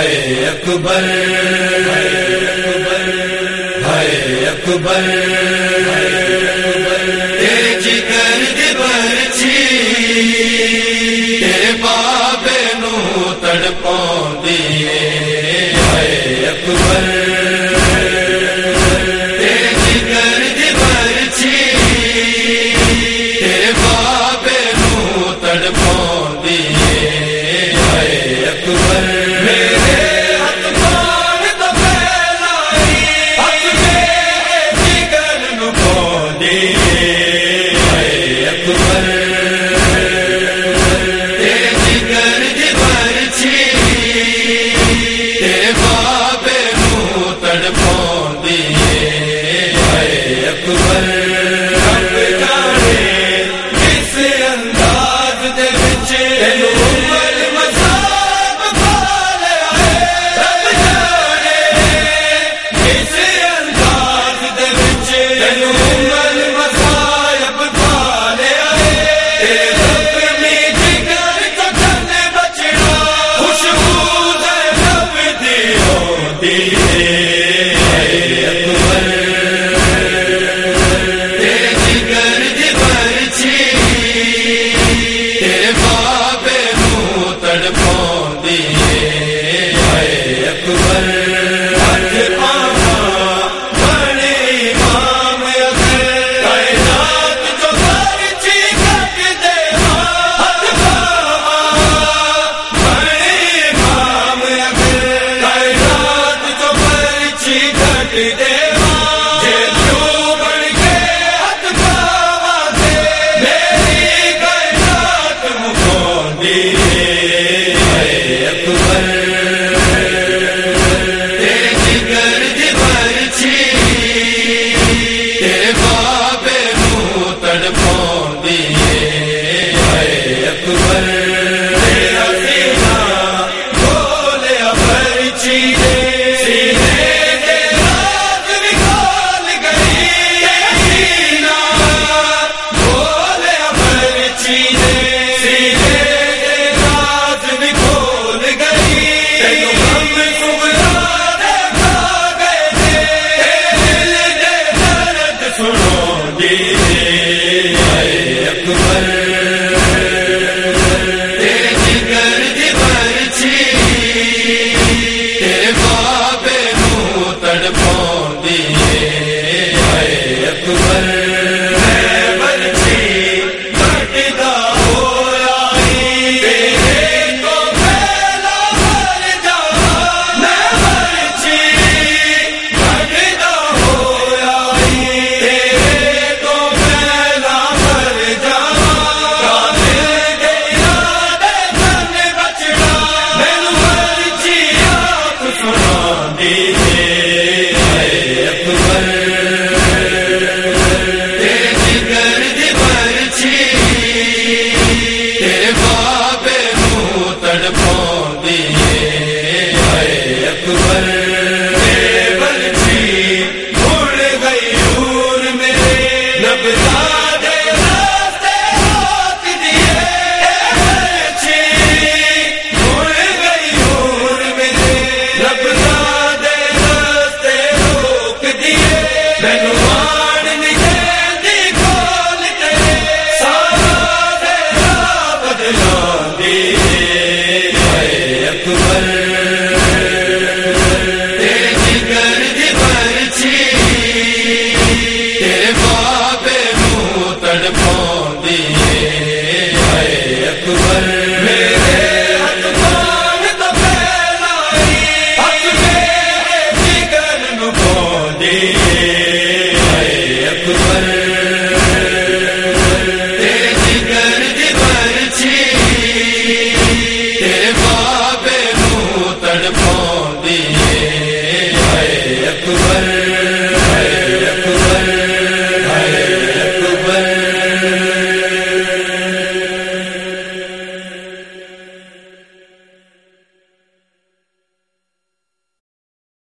ہے اکبر ہے اکبر۔ تیرے جگر دی برچی تیرے باب نو تڑپاؤں دیے